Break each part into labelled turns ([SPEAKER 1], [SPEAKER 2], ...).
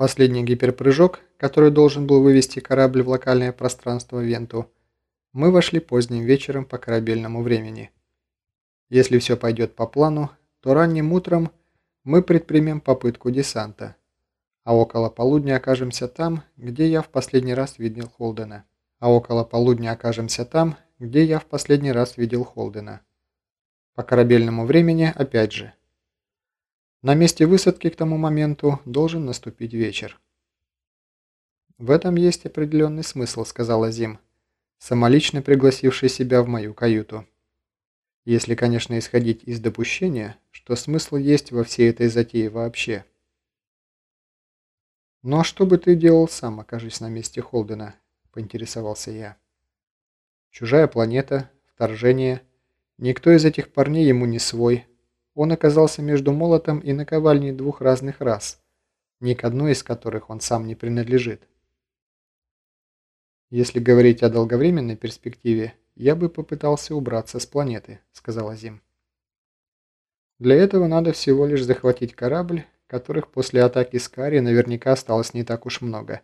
[SPEAKER 1] последний гиперпрыжок, который должен был вывести корабль в локальное пространство Венту, мы вошли поздним вечером по корабельному времени. Если все пойдет по плану, то ранним утром мы предпримем попытку десанта, а около полудня окажемся там, где я в последний раз видел Холдена. А около полудня окажемся там, где я в последний раз видел Холдена. По корабельному времени опять же. На месте высадки к тому моменту должен наступить вечер. «В этом есть определенный смысл», — сказала Зим, самолично пригласивший себя в мою каюту. Если, конечно, исходить из допущения, что смысл есть во всей этой затее вообще. «Ну а что бы ты делал сам, окажись на месте Холдена?» – поинтересовался я. «Чужая планета, вторжение. Никто из этих парней ему не свой. Он оказался между молотом и наковальней двух разных рас, ни к одной из которых он сам не принадлежит. Если говорить о долговременной перспективе, я бы попытался убраться с планеты», – сказала Зим. «Для этого надо всего лишь захватить корабль, которых после атаки Скари наверняка осталось не так уж много,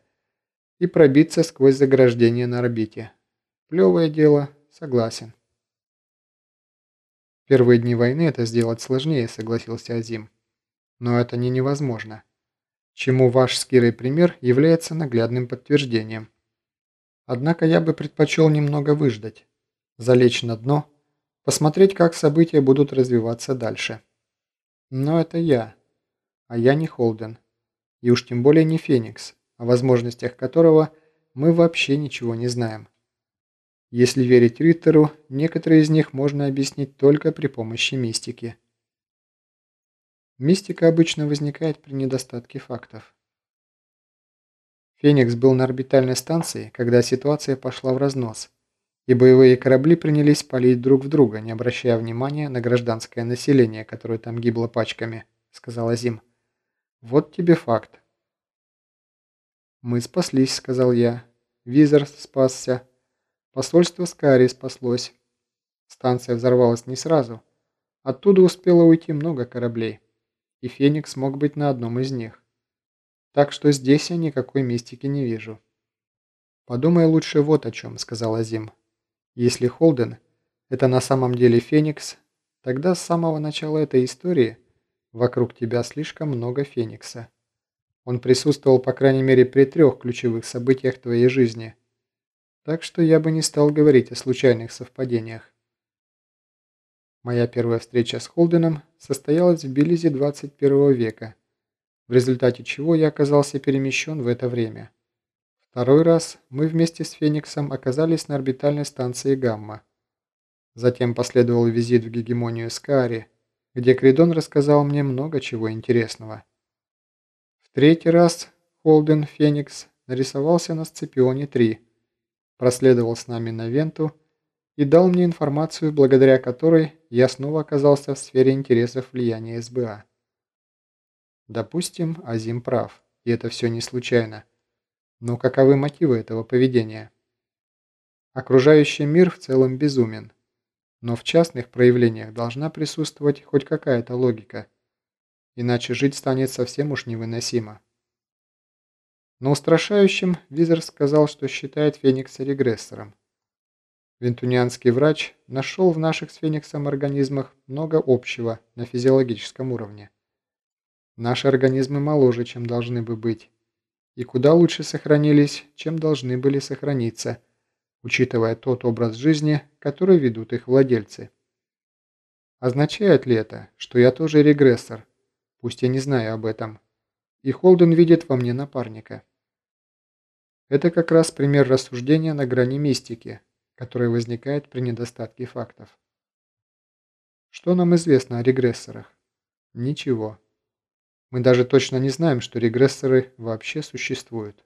[SPEAKER 1] и пробиться сквозь заграждение на орбите. Плевое дело, согласен». «Первые дни войны это сделать сложнее», – согласился Азим. «Но это не невозможно. Чему ваш с Кирой пример является наглядным подтверждением. Однако я бы предпочел немного выждать залечь на дно, посмотреть, как события будут развиваться дальше. Но это я, а я не Холден, и уж тем более не Феникс, о возможностях которого мы вообще ничего не знаем. Если верить Риттеру, некоторые из них можно объяснить только при помощи мистики. Мистика обычно возникает при недостатке фактов. Феникс был на орбитальной станции, когда ситуация пошла в разнос – и боевые корабли принялись палить друг в друга, не обращая внимания на гражданское население, которое там гибло пачками», — сказала Зим. «Вот тебе факт». «Мы спаслись», — сказал я. «Визер спасся. Посольство Скари спаслось. Станция взорвалась не сразу. Оттуда успело уйти много кораблей, и Феникс мог быть на одном из них. Так что здесь я никакой мистики не вижу». «Подумай лучше вот о чем», — сказала Зим. Если Холден – это на самом деле Феникс, тогда с самого начала этой истории вокруг тебя слишком много Феникса. Он присутствовал, по крайней мере, при трех ключевых событиях твоей жизни. Так что я бы не стал говорить о случайных совпадениях. Моя первая встреча с Холденом состоялась в Белизе 21 века, в результате чего я оказался перемещен в это время. Второй раз мы вместе с Фениксом оказались на орбитальной станции Гамма. Затем последовал визит в гегемонию Скари, где Кридон рассказал мне много чего интересного. В третий раз Холден Феникс нарисовался на Сципионе-3, проследовал с нами на Венту и дал мне информацию, благодаря которой я снова оказался в сфере интересов влияния СБА. Допустим, Азим прав, и это все не случайно. Но каковы мотивы этого поведения? Окружающий мир в целом безумен, но в частных проявлениях должна присутствовать хоть какая-то логика, иначе жить станет совсем уж невыносимо. Но устрашающим Визер сказал, что считает Феникса регрессором. Вентунианский врач нашел в наших с Фениксом организмах много общего на физиологическом уровне. Наши организмы моложе, чем должны бы быть и куда лучше сохранились, чем должны были сохраниться, учитывая тот образ жизни, который ведут их владельцы. Означает ли это, что я тоже регрессор, пусть я не знаю об этом, и Холден видит во мне напарника? Это как раз пример рассуждения на грани мистики, который возникает при недостатке фактов. Что нам известно о регрессорах? Ничего. Мы даже точно не знаем, что регрессоры вообще существуют.